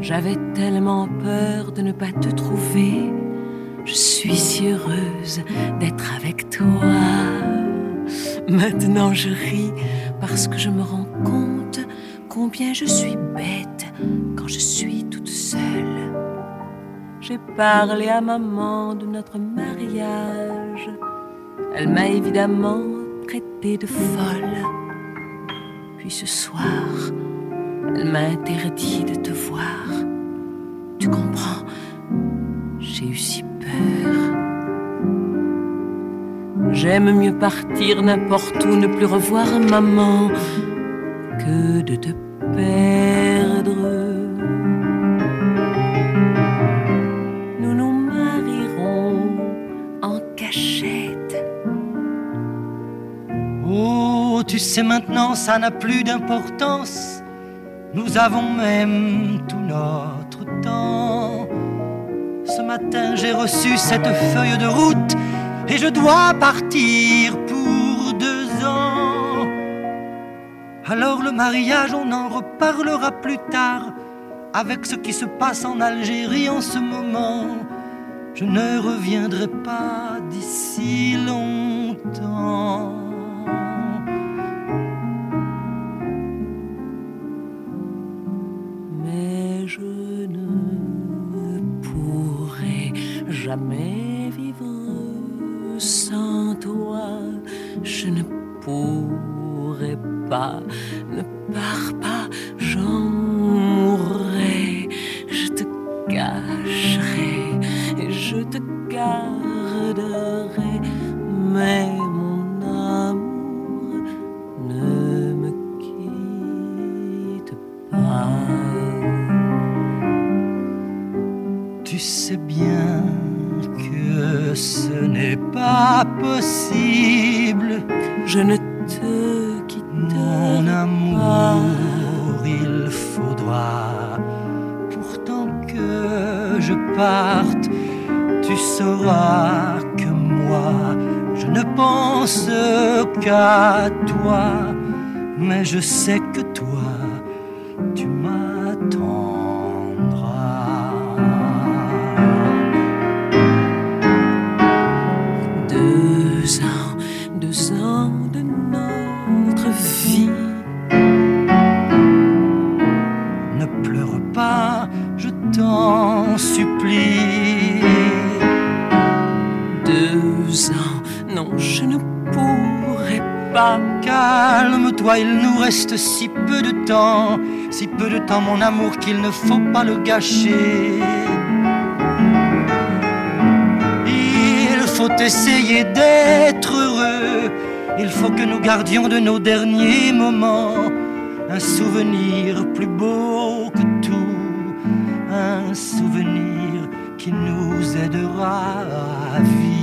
J'avais tellement peur de ne pas te trouver. Je suis si heureuse d'être avec toi. Maintenant je ris parce que je me rends compte combien je suis bête quand je suis toute seule. J'ai parlé à maman de notre mariage. Elle m'a évidemment traité de folle. Puis ce soir, elle m'a interdit de te voir. Tu comprends? J'ai eu si peur. J'aime mieux partir n'importe où, ne plus revoir maman, que de te perdre. Nous nous marierons en cachette. Oh, tu sais maintenant, ça n'a plus d'importance. Nous avons même tout notre matin, j'ai reçu cette feuille de route et je dois partir pour deux ans. Alors le mariage, on en reparlera plus tard avec ce qui se passe en Algérie en ce moment. Je ne reviendrai pas d'ici longtemps. Jamais vivre sans toi. Je ne pourrai pas, ne pars pas, ne pense qu'à toi. Mais je sais que toi, Calme-toi, il nous reste si peu de temps, si peu de temps, mon amour, qu'il ne faut pas le gâcher. Il faut essayer d'être heureux, il faut que nous gardions de nos derniers moments un souvenir plus beau que tout, un souvenir qui nous aidera à vivre.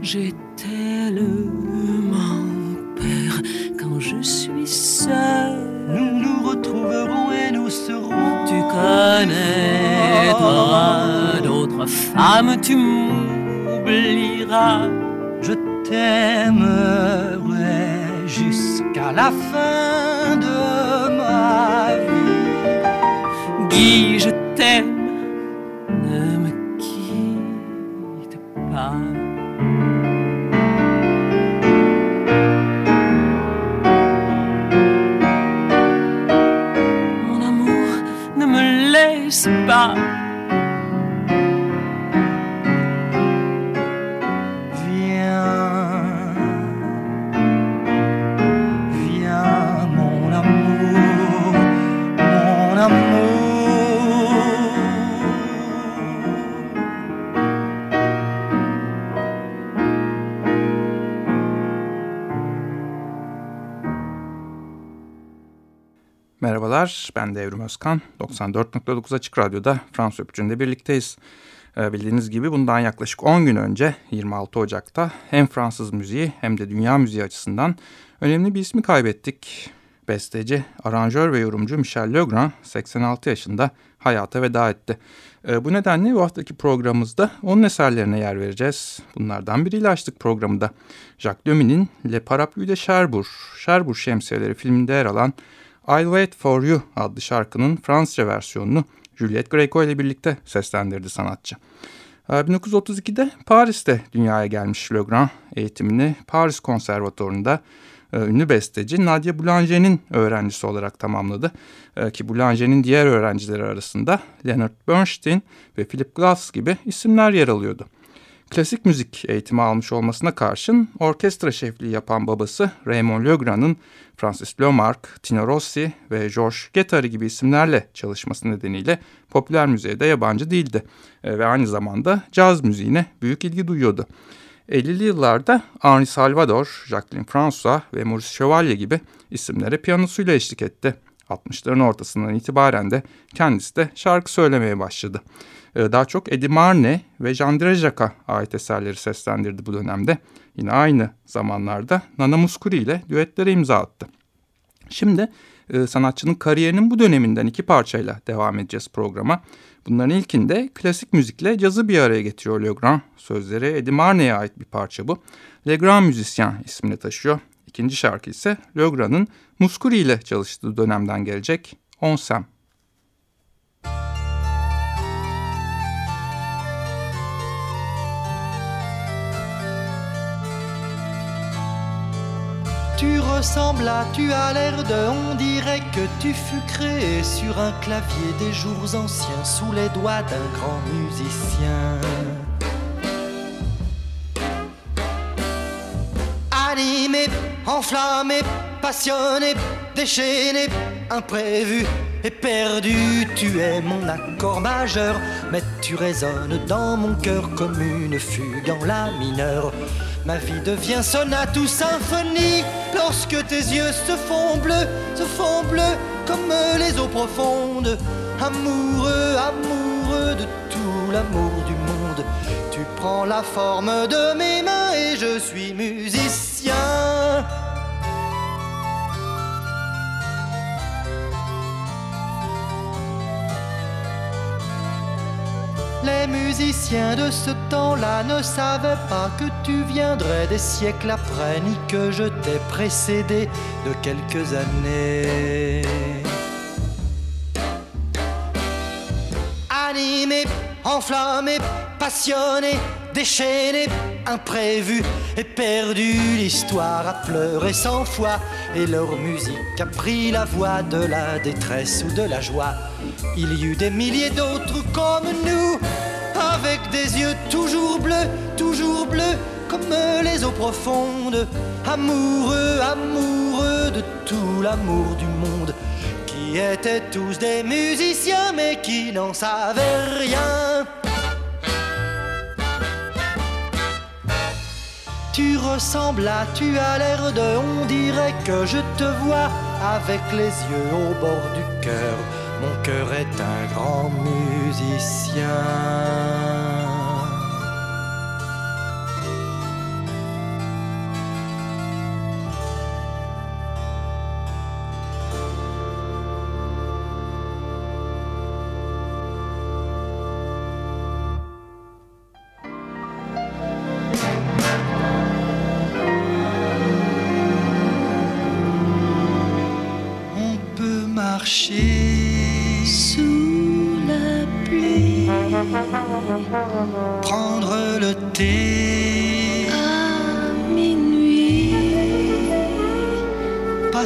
J'ai suis seule. Nous nous retrouverons et nous serons. Tu connaîtras d'autres femmes, tu m'oublieras. Je t'aimerai jusqu'à la fin de ma vie. Guy, je t'aime, up. Merhabalar, ben de Evrim Özkan. 94.9 Açık Radyo'da Fransız Öpücü'nde birlikteyiz. Ee, bildiğiniz gibi bundan yaklaşık 10 gün önce 26 Ocak'ta hem Fransız müziği hem de dünya müziği açısından önemli bir ismi kaybettik. Besteci, aranjör ve yorumcu Michel Legrand 86 yaşında hayata veda etti. Ee, bu nedenle bu haftaki programımızda onun eserlerine yer vereceğiz. Bunlardan biriyle açtık programı da. Jacques Demy'nin Le Parapluie de Cherbourg, Cherbourg Şemsiyeleri filminde yer alan I'll Wait For You adlı şarkının Fransızca versiyonunu Juliette Greco ile birlikte seslendirdi sanatçı. 1932'de ee, Paris'te dünyaya gelmiş Legrand eğitimini Paris Konservatuvarı'nda e, ünlü besteci Nadia Boulanger'in öğrencisi olarak tamamladı. E, ki Boulanger'in diğer öğrencileri arasında Leonard Bernstein ve Philip Glass gibi isimler yer alıyordu. Klasik müzik eğitimi almış olmasına karşın orkestra şefliği yapan babası Raymond Legrand'ın Francis Lomark, Tino Rossi ve George Guettari gibi isimlerle çalışması nedeniyle popüler müziğe de yabancı değildi e, ve aynı zamanda caz müziğine büyük ilgi duyuyordu. 50'li yıllarda Henri Salvador, Jacqueline François ve Maurice Chevalier gibi isimlere piyanosuyla eşlik etti. 60'ların ortasından itibaren de kendisi de şarkı söylemeye başladı. Ee, daha çok Eddie Marne ve Jean Drejac'a ait eserleri seslendirdi bu dönemde. Yine aynı zamanlarda Nana Muscuri ile düetlere imza attı. Şimdi e, sanatçının kariyerinin bu döneminden iki parçayla devam edeceğiz programa. Bunların ilkinde klasik müzikle cazı bir araya getiriyor Legrand. Sözleri Eddie Marne'ye ait bir parça bu. Legrand Müzisyen ismini taşıyor. Tu ressembles à, tu as l'air de, on dirait que tu fus créé sur un clavier des jours anciens sous les doigts d'un grand musicien. Enflammé, passionné, déchaîné, imprévu et perdu, tu es mon accord majeur, mais tu résonnes dans mon cœur comme une fugue en la mineure. Ma vie devient sonate ou symphonie lorsque tes yeux se font bleus, se font bleus comme les eaux profondes. Amoureux, amoureux de tout l'amour du monde, tu prends la forme de mes mains et je suis musicien. Les musiciens de ce temps-là ne savaient pas que tu viendrais des siècles après, ni que je t'ai précédé de quelques années. Animé, enflammé, passionné, déchaîné, imprévu et perdu, l'histoire a pleuré cent fois et leur musique a pris la voix de la détresse ou de la joie. Il y eut des milliers d'autres comme nous, avec des yeux toujours bleus, toujours bleus, comme les eaux profondes, amoureux, amoureux de tout l'amour du monde, qui étaient tous des musiciens mais qui n'en savaient rien. Ressembles à, tu as l'air de, on dirait que je te vois avec les yeux au bord du cœur mon cœur est un grand musicien.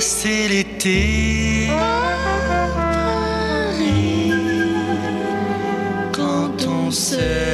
C'est l'été. Quand on s'aime,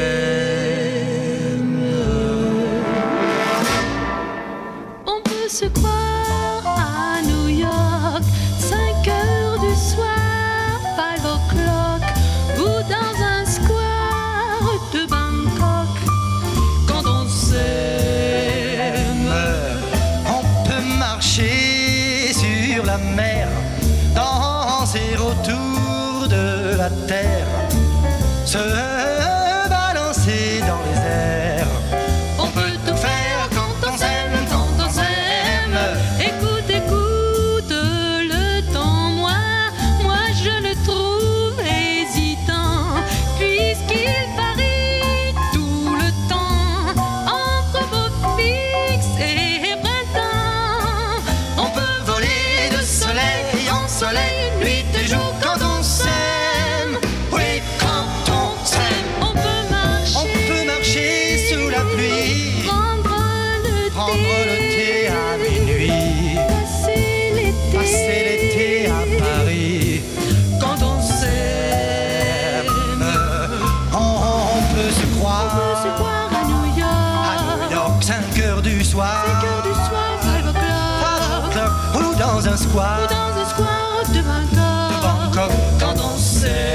quand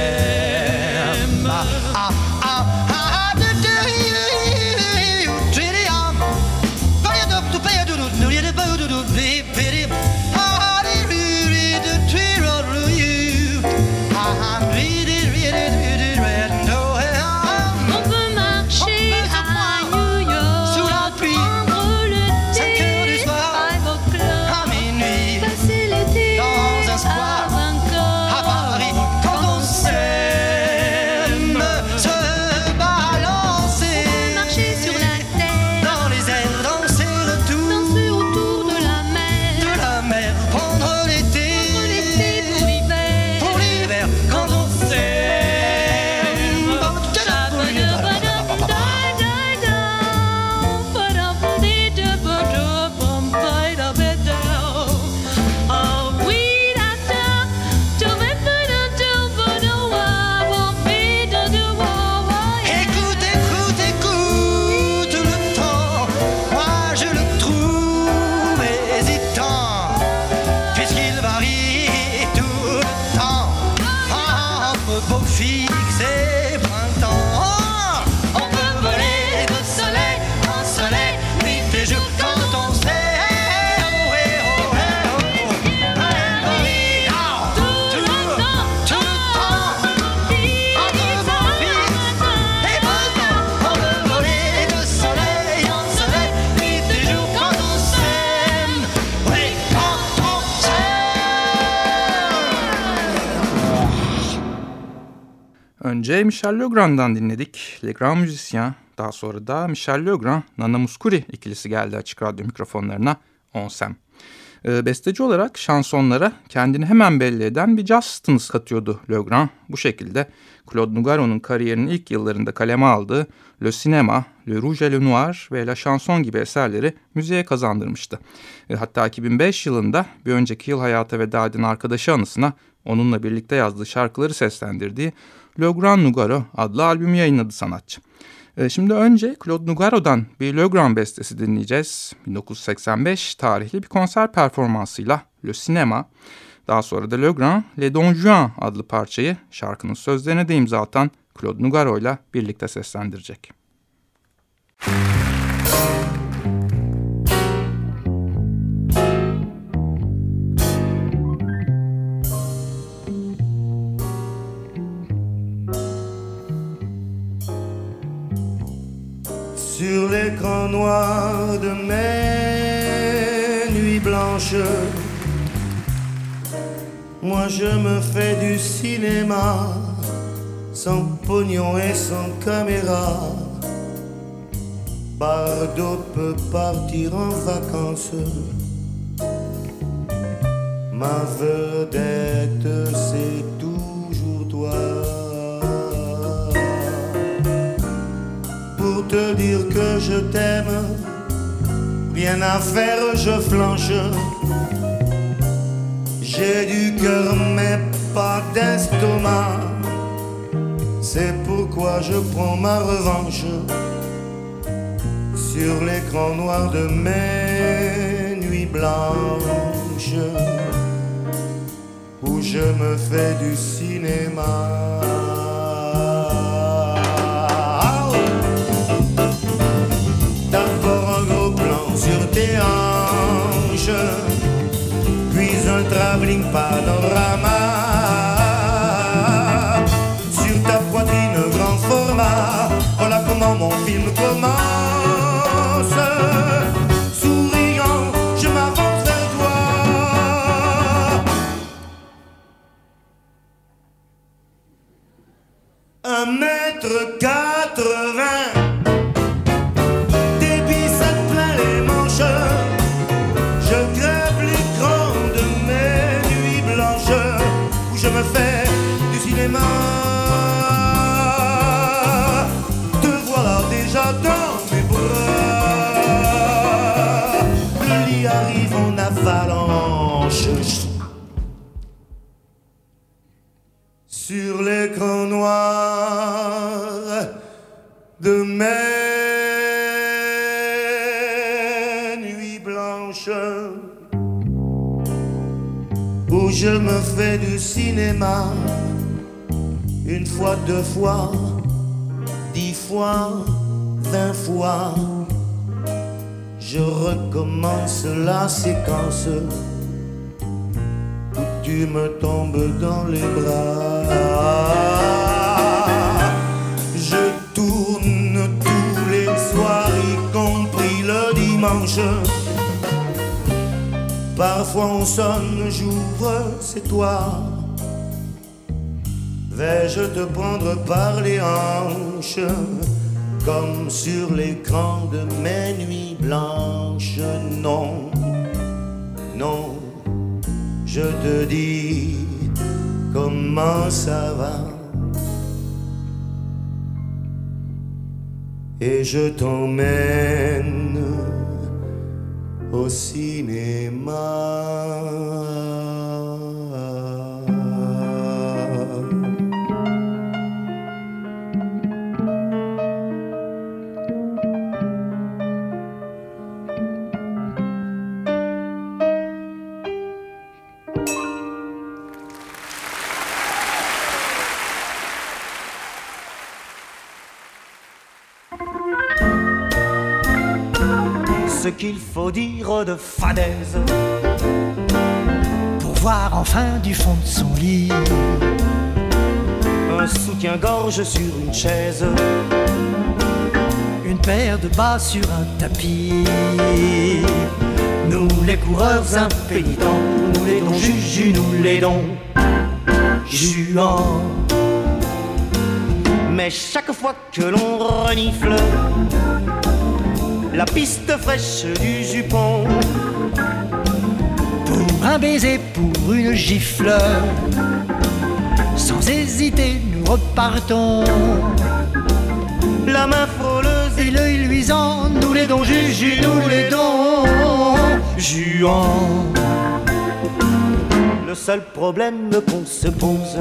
Önce Michel Legrand'dan dinledik. Legrand müzisyen. Daha sonra da Michel Legrand, Nana Muscuri ikilisi geldi açık radyo mikrofonlarına. Onsem. Ee, besteci olarak şansonlara kendini hemen belli eden bir jazz tınısı katıyordu Legrand. Bu şekilde Claude Nougaro'nun kariyerinin ilk yıllarında kaleme aldığı Le Cinéma, Le Rouge et le Noir ve La Chanson gibi eserleri müziğe kazandırmıştı. E, hatta 2005 yılında bir önceki yıl hayata veda eden arkadaşı anısına onunla birlikte yazdığı şarkıları seslendirdiği Le Grand Nougaro adlı albümü yayınladı sanatçı. E, Şimdi önce Claude Nougaro'dan bir Le Grand bestesi dinleyeceğiz. 1985 tarihli bir konser performansıyla Le Cinéma. Daha sonra da Le Grand Le Don Juan adlı parçayı şarkının sözlerine de imza atan Claude Nougaro ile birlikte seslendirecek. Sur je me fais du cinéma sans pognon et sans caméra. Bardot peut partir en vacances. Ma vedette, c'est toujours toi. Pour te dire que je t'aime, rien à faire, je flanche. J'ai du cœur, mais pas d'estomac. C'est pourquoi je prends ma revanche sur l'écran noir de mes nuits blanches où je me fais du cinéma. D'abord un gros plan sur tes hanches, un travelling panorama. Sur ta poitrine grand format, voilà comment mon film commence. Où je me fais du cinéma une fois, deux fois, dix fois, vingt fois. Je recommence la séquence où tu me tombes dans les bras. Je tourne tous les soirs, y compris le dimanche. Parfois on sonne, j'ouvre, c'est toi. Vais-je te prendre par les hanches, comme sur l'écran de mes nuits blanches? Non, non, je te dis comment ça va. Et je t'emmène au cinéma. Ce qu'il faut dire de fadaise pour voir enfin du fond de son lit un soutien-gorge sur une chaise, une paire de bas sur un tapis. Nous les coureurs impénitents, nous les dons juju, nous les dons juants. Mais chaque fois que l'on renifle la piste fraîche du jupon. Pour un baiser, pour une gifle, sans hésiter, nous repartons. La main frôleuse et l'œil luisant, nous les dons juju, nous les dons juants. Le seul problème qu'on se pose,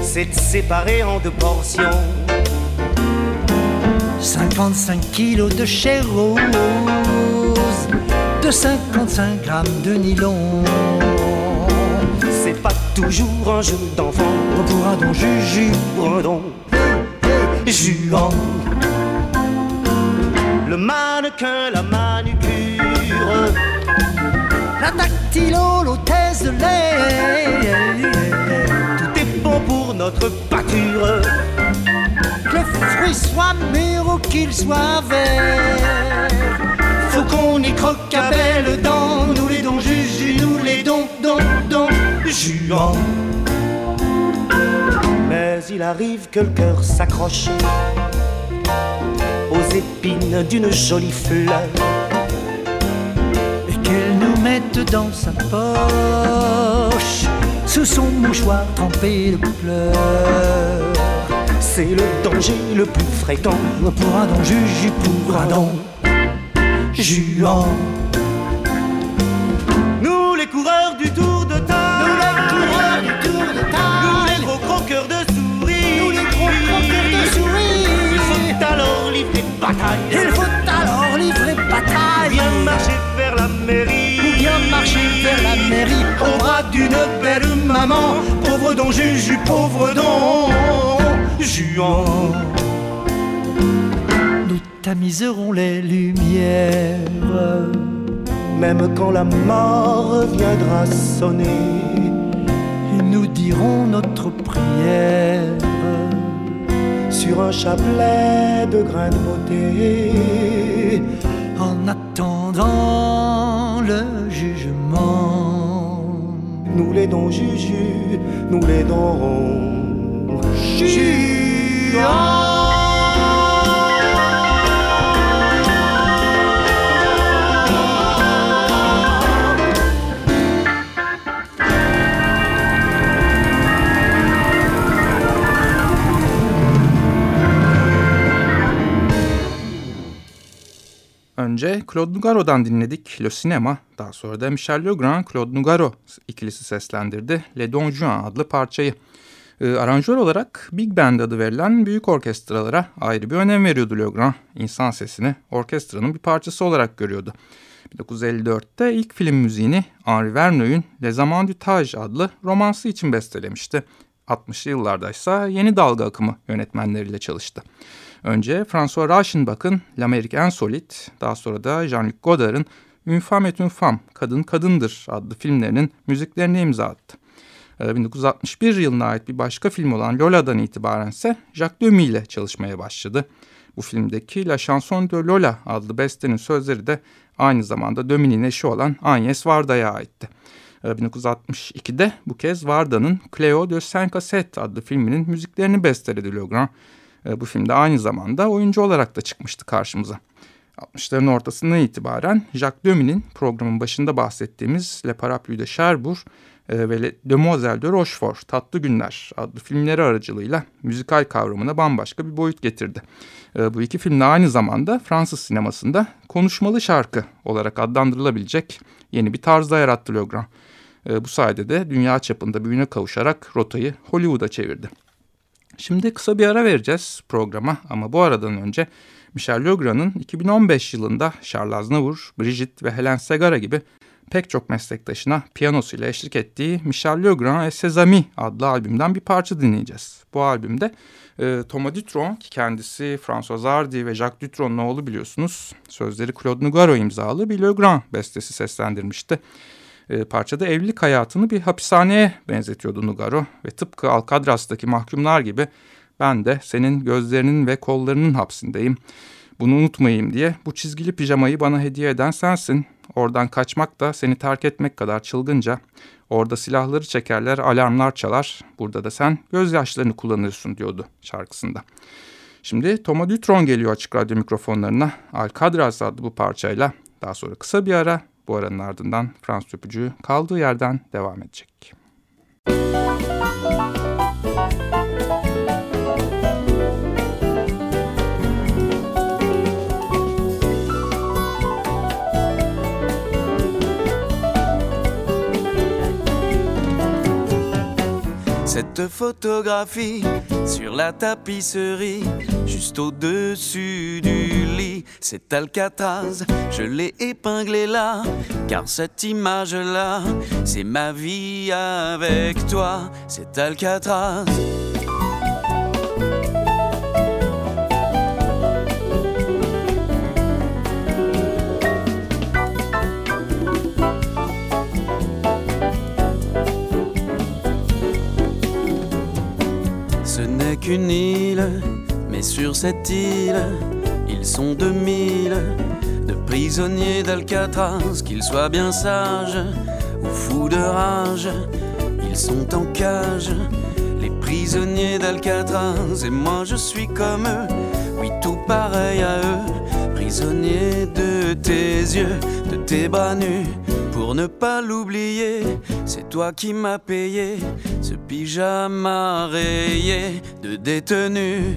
c'est de séparer en deux portions. 55 kilos de chair rose, de 55 grammes de nylon. C'est pas toujours un jeu d'enfant pour un don juju, un don juant. Le mannequin, la manucure, la dactylo, l'hôtesse de l'air. Tout est bon pour notre pâture fruit soit mûr ou qu'il soit vert. Faut qu'on y croque à belles dents, nous les dons juju, nous les dons, dons, dons, juants. Mais il arrive que le cœur s'accroche aux épines d'une jolie fleur et qu'elle nous mette dans sa poche sous son mouchoir trempé de pleurs c'est le danger le plus fréquent pour un don juju, pour un don juant? Nous les coureurs du tour de table, nous les coureurs du tour de table, nous les gros croqueurs de souris, nous les gros croqueurs de souris. Il faut alors livrer bataille, il faut alors livrer bataille. Bien marcher vers la mairie, ou bien marcher vers la mairie, au bras d'une belle maman. Pauvre don juju, pauvre don juant. Nous tamiserons les lumières, même quand la mort viendra sonner. Et nous dirons notre prière sur un chapelet de grains de beauté, en attendant le jugement. Nous les dons juju, nous les dons Önce Claude Nougaro'dan dinledik Le Cinema. Daha sonra da Michel Legrand, Claude Nougaro ikilisi seslendirdi Le Don Juan adlı parçayı. E, aranjör olarak Big Band adı verilen büyük orkestralara ayrı bir önem veriyordu Legrand. İnsan sesini orkestranın bir parçası olarak görüyordu. 1954'te ilk film müziğini Henri Verneuil'ün Les Amants du Tage adlı romansı için bestelemişti. 60'lı yıllarda ise yeni dalga akımı yönetmenleriyle çalıştı. Önce François Reichenbach'ın L'Amérique Insolite, daha sonra da Jean-Luc Godard'ın Une femme et une femme, Kadın Kadındır adlı filmlerinin müziklerini imza attı. 1961 ee, yılına ait bir başka film olan Lola'dan itibaren ise Jacques Demy ile çalışmaya başladı. Bu filmdeki La Chanson de Lola adlı bestenin sözleri de aynı zamanda Dömi'nin eşi olan Agnes Varda'ya aitti. 1962'de ee, bu kez Varda'nın Cleo de Saint Cassette adlı filminin müziklerini besteledi Legrand. Bu filmde aynı zamanda oyuncu olarak da çıkmıştı karşımıza. 60'ların ortasından itibaren Jacques Demi'nin programın başında bahsettiğimiz Le Parapluie de Cherbourg e, ve Le Demoiselle de Rochefort Tatlı Günler adlı filmleri aracılığıyla müzikal kavramına bambaşka bir boyut getirdi. E, bu iki film de aynı zamanda Fransız sinemasında konuşmalı şarkı olarak adlandırılabilecek yeni bir tarzda yarattı Legrand. E, bu sayede de dünya çapında büyüne kavuşarak rotayı Hollywood'a çevirdi. Şimdi kısa bir ara vereceğiz programa ama bu aradan önce Michel Legrand'ın 2015 yılında Charles Aznavour, Brigitte ve Helen Segara gibi pek çok meslektaşına piyanosuyla eşlik ettiği Michel Legrand et Ses Amis adlı albümden bir parça dinleyeceğiz. Bu albümde e, Thomas Dutron ki kendisi François Hardy ve Jacques Dutron'un oğlu biliyorsunuz sözleri Claude Nougaro imzalı bir Legrand bestesi seslendirmişti. E, parçada evlilik hayatını bir hapishaneye benzetiyordu Nougaro ve tıpkı Alcatraz'daki mahkumlar gibi ben de senin gözlerinin ve kollarının hapsindeyim. Bunu unutmayayım diye bu çizgili pijamayı bana hediye eden sensin. Oradan kaçmak da seni terk etmek kadar çılgınca. Orada silahları çekerler, alarmlar çalar. Burada da sen gözyaşlarını kullanırsın diyordu şarkısında. Şimdi Toma Dutron geliyor açık radyo mikrofonlarına. Alcadraz adlı bu parçayla. Daha sonra kısa bir ara. Bu aranın ardından Fransız öpücüğü kaldığı yerden devam edecek. Müzik Cette photographie sur la tapisserie, juste au-dessus du lit, c'est Alcatraz, je l'ai épinglé là, car cette image-là, c'est ma vie avec toi, c'est Alcatraz. Mais sur cette île, ils sont deux mille de prisonniers d'Alcatraz, qu'ils soient bien sages ou fous de rage, ils sont en cage, les prisonniers d'Alcatraz, et moi je suis comme eux, oui tout pareil à eux, prisonnier de tes yeux, de tes bras nus pour ne pas l'oublier, c'est toi qui m'as payé ce pyjama rayé de détenu.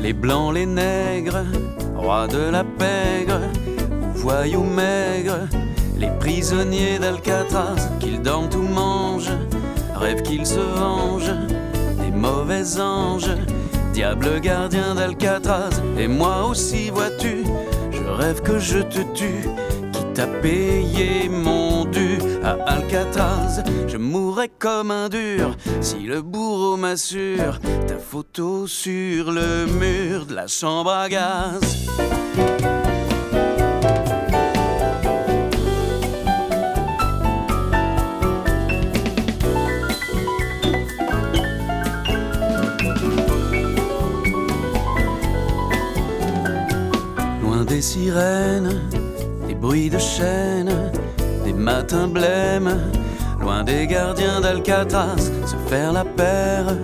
Les blancs, les nègres, rois de la pègre, voyous maigres les prisonniers d'Alcatraz, qu'ils dorment ou mangent, rêvent qu'ils se vengent des mauvais anges, diable gardien d'Alcatraz. Et moi aussi, vois-tu, je rêve que je te tue, qui t'a payé mon dû à Alcatraz. Je mourrais comme un dur si le bourreau m'assure ta photo sur le mur de la chambre à gaz. Des bruits de chaînes, des matins blêmes, loin des gardiens d'Alcatraz, se faire la paire,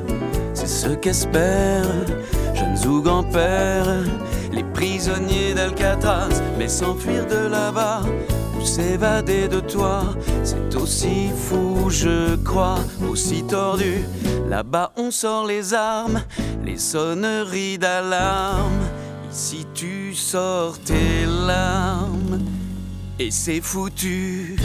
c'est ce qu'espèrent jeunes ou grands-pères, les prisonniers d'Alcatraz, mais s'enfuir de là-bas, Ou s'évader de toi, c'est aussi fou, je crois, aussi tordu. Là-bas, on sort les armes, les sonneries d'alarme. Ici, tu sors tes larmes, et c'est foutu.